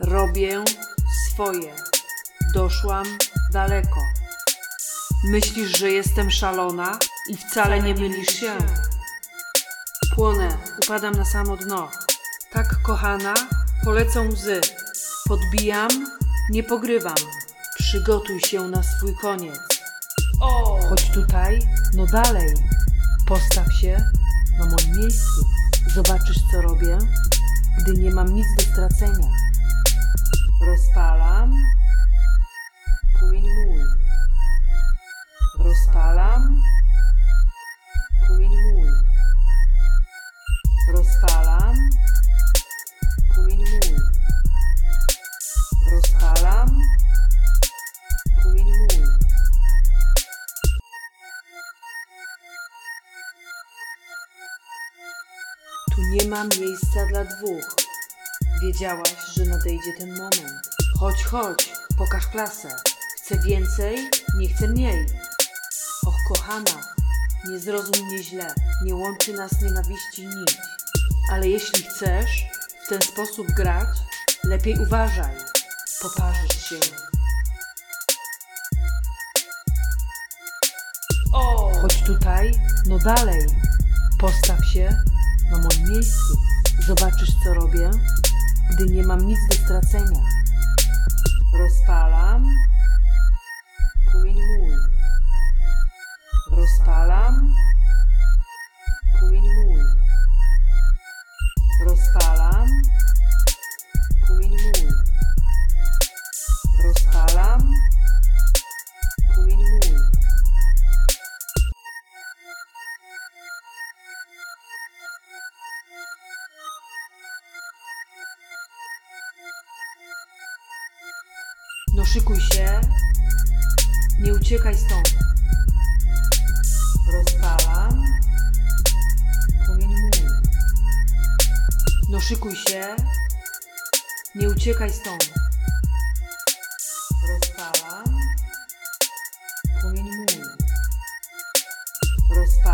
Robię swoje. Doszłam daleko. Myślisz, że jestem szalona i wcale nie mylisz się. Płonę, upadam na samo dno. Tak kochana, polecą łzy. Podbijam, nie pogrywam. Przygotuj się na swój koniec. O! Chodź tutaj, no dalej. Postaw się na moim miejscu. Zobaczysz, co robię, gdy nie mam nic do stracenia. Rozpalam płomień mój. Rozpalam płomień mój. Rozpalam płomień mój. Rozpalam płomień mój. Tu nie ma miejsca dla dwóch. Wiedziałaś, że nadejdzie ten moment. Chodź, chodź, pokaż klasę. Chcę więcej, nie chcę mniej. Och, kochana, nie zrozum mnie źle. Nie łączy nas nienawiści nić. Ale jeśli chcesz w ten sposób grać, lepiej uważaj. Poparzysz się. O! Chodź tutaj, no dalej. Postaw się na moim miejscu. Zobaczysz, co robię, gdy nie mam nic do stracenia. Rozpalam No szykuj się, nie uciekaj stąd. Rozpalam płomień muł. No szykuj się, nie uciekaj stąd. Rozpalam płomień muł. Rozpalam